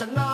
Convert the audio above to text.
There's enough